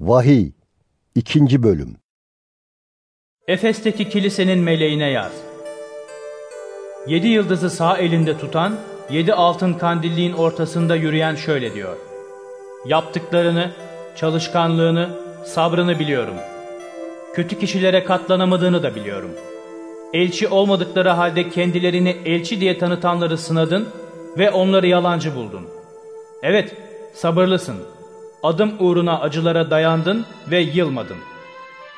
Vahiy 2. Bölüm Efes'teki kilisenin meleğine yaz. Yedi yıldızı sağ elinde tutan, yedi altın kandilliğin ortasında yürüyen şöyle diyor. Yaptıklarını, çalışkanlığını, sabrını biliyorum. Kötü kişilere katlanamadığını da biliyorum. Elçi olmadıkları halde kendilerini elçi diye tanıtanları sınadın ve onları yalancı buldun. Evet, sabırlısın. Adım uğruna acılara dayandın ve yılmadın.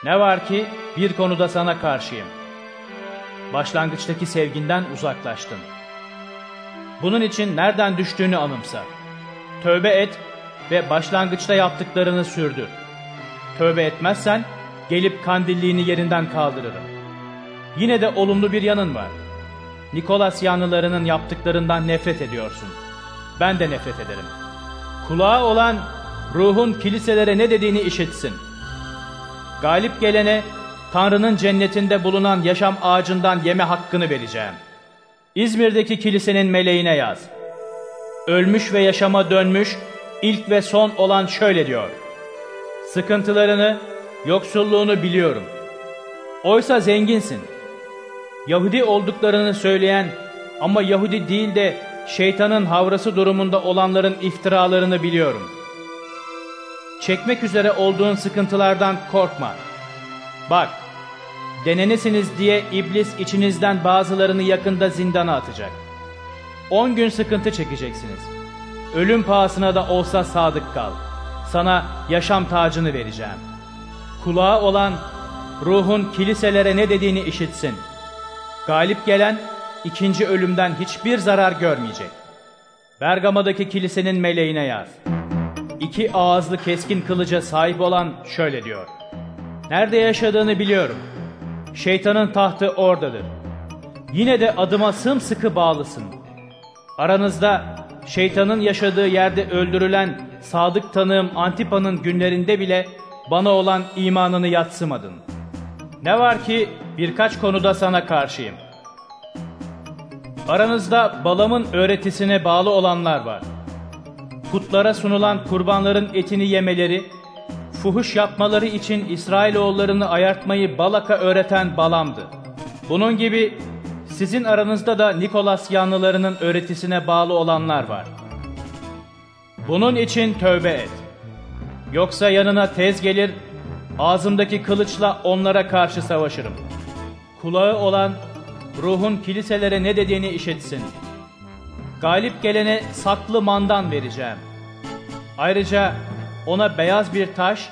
Ne var ki bir konuda sana karşıyım. Başlangıçtaki sevginden uzaklaştın. Bunun için nereden düştüğünü anımsa. Tövbe et ve başlangıçta yaptıklarını sürdür. Tövbe etmezsen gelip kandilliğini yerinden kaldırırım. Yine de olumlu bir yanın var. Nikolas yanlılarının yaptıklarından nefret ediyorsun. Ben de nefret ederim. Kulağı olan ruhun kiliselere ne dediğini işitsin. Galip gelene Tanrı'nın cennetinde bulunan yaşam ağacından yeme hakkını vereceğim. İzmir'deki kilisenin meleğine yaz. Ölmüş ve yaşama dönmüş, ilk ve son olan şöyle diyor. Sıkıntılarını, yoksulluğunu biliyorum. Oysa zenginsin. Yahudi olduklarını söyleyen ama Yahudi değil de şeytanın havrası durumunda olanların iftiralarını biliyorum. Çekmek üzere olduğun sıkıntılardan korkma. Bak, denenesiniz diye iblis içinizden bazılarını yakında zindana atacak. On gün sıkıntı çekeceksiniz. Ölüm pahasına da olsa sadık kal. Sana yaşam tacını vereceğim. Kulağı olan ruhun kiliselere ne dediğini işitsin. Galip gelen ikinci ölümden hiçbir zarar görmeyecek. Bergama'daki kilisenin meleğine yaz. İki ağızlı keskin kılıca sahip olan şöyle diyor. Nerede yaşadığını biliyorum. Şeytanın tahtı oradadır. Yine de adıma sımsıkı bağlısın. Aranızda şeytanın yaşadığı yerde öldürülen sadık tanığım Antipa'nın günlerinde bile bana olan imanını yatsımadın. Ne var ki birkaç konuda sana karşıyım. Aranızda Balam'ın öğretisine bağlı olanlar var. Putlara sunulan kurbanların etini yemeleri, fuhuş yapmaları için İsrailoğullarını ayartmayı Balak'a öğreten Balam'dı. Bunun gibi sizin aranızda da Nikolas yanlılarının öğretisine bağlı olanlar var. Bunun için tövbe et. Yoksa yanına tez gelir, ağzımdaki kılıçla onlara karşı savaşırım. Kulağı olan ruhun kiliselere ne dediğini işitsin. Galip gelene saklı mandan vereceğim. Ayrıca ona beyaz bir taş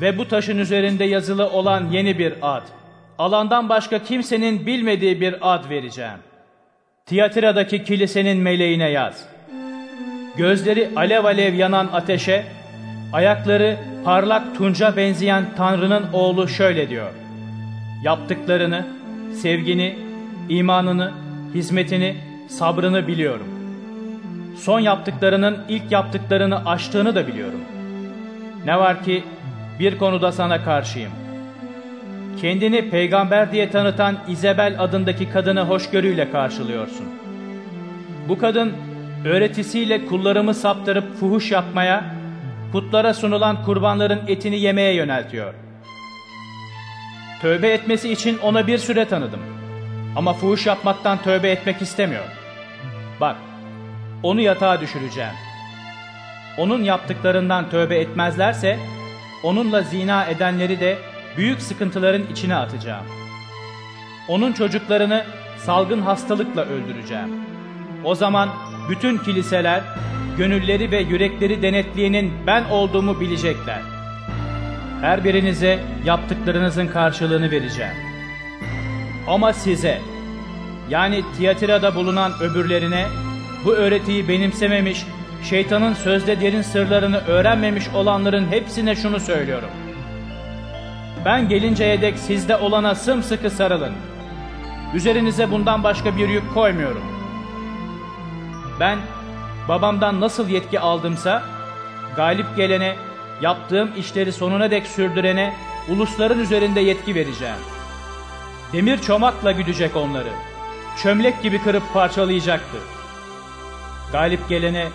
ve bu taşın üzerinde yazılı olan yeni bir ad. Alandan başka kimsenin bilmediği bir ad vereceğim. Tiyatira'daki kilisenin meleğine yaz. Gözleri alev alev yanan ateşe, ayakları parlak tunca benzeyen Tanrı'nın oğlu şöyle diyor. Yaptıklarını, sevgini, imanını, hizmetini, sabrını biliyorum. Son yaptıklarının ilk yaptıklarını aştığını da biliyorum. Ne var ki bir konuda sana karşıyım. Kendini peygamber diye tanıtan İzabel adındaki kadını hoşgörüyle karşılıyorsun. Bu kadın öğretisiyle kullarımı saptırıp fuhuş yapmaya, putlara sunulan kurbanların etini yemeye yöneltiyor. Tövbe etmesi için ona bir süre tanıdım. Ama fuhuş yapmaktan tövbe etmek istemiyor. Bak, onu yatağa düşüreceğim. Onun yaptıklarından tövbe etmezlerse, onunla zina edenleri de büyük sıkıntıların içine atacağım. Onun çocuklarını salgın hastalıkla öldüreceğim. O zaman bütün kiliseler, gönülleri ve yürekleri denetleyenin ben olduğumu bilecekler. Her birinize yaptıklarınızın karşılığını vereceğim. Ama size, yani Tiyatira'da bulunan öbürlerine, bu öğretiyi benimsememiş, şeytanın sözde derin sırlarını öğrenmemiş olanların hepsine şunu söylüyorum. Ben gelinceye dek sizde olana sımsıkı sarılın. Üzerinize bundan başka bir yük koymuyorum. Ben babamdan nasıl yetki aldımsa, galip gelene, yaptığım işleri sonuna dek sürdürene, ulusların üzerinde yetki vereceğim. Demir çomakla güdecek onları. Çömlek gibi kırıp parçalayacaktı. Galip gelene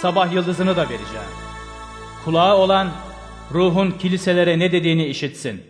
sabah yıldızını da vereceğim. Kulağı olan ruhun kiliselere ne dediğini işitsin.